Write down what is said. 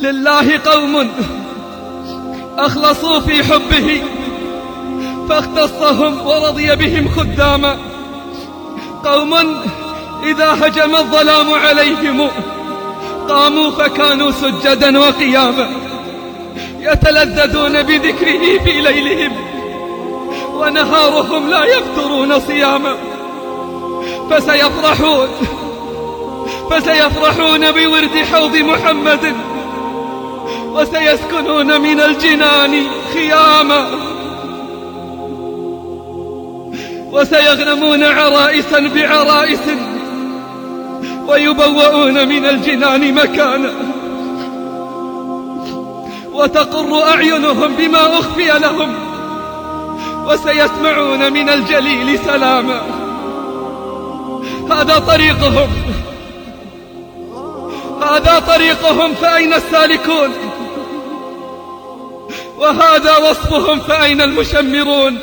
لله قوم أخلصوا في حبه فاختصهم ورضي بهم خداما قوم إذا هجم الظلام عليهم قاموا فكانوا سجدا وقياما يتلذذون بذكره في ليلهم ونهارهم لا يفترون صياما فسيفرحون فسيفرحون بورد حوض محمد وسيسكنون من الجنان خياما. وسيغنمون عرائسا بعرائس ويبوؤون من الجنان مكانا. وتقر أعينهم بما أخفي لهم وسيسمعون من الجليل سلاما. هذا طريقهم. هذا طريقهم فأين السالكون؟ وهذا وصفهم فأين المشمرون؟